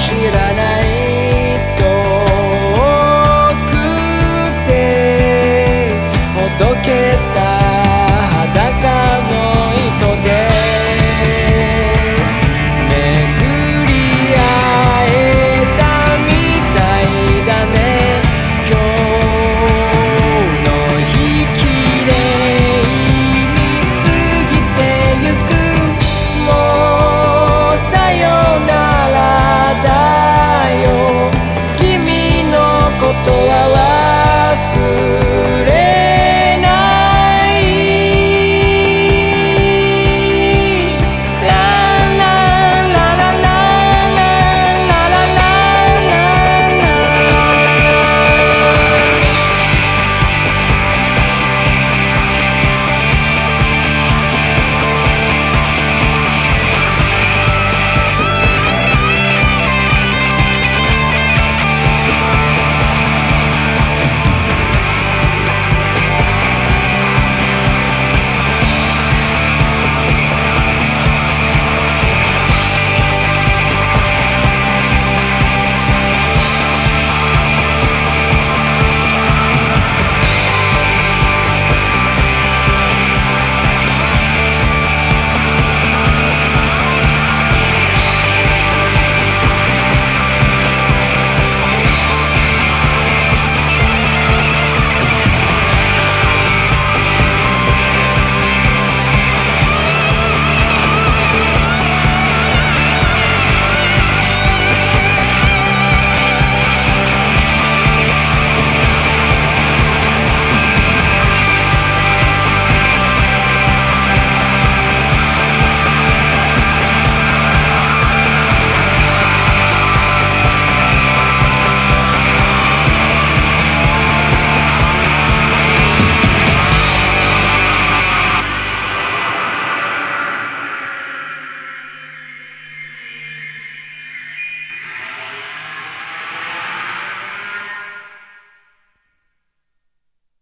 知らない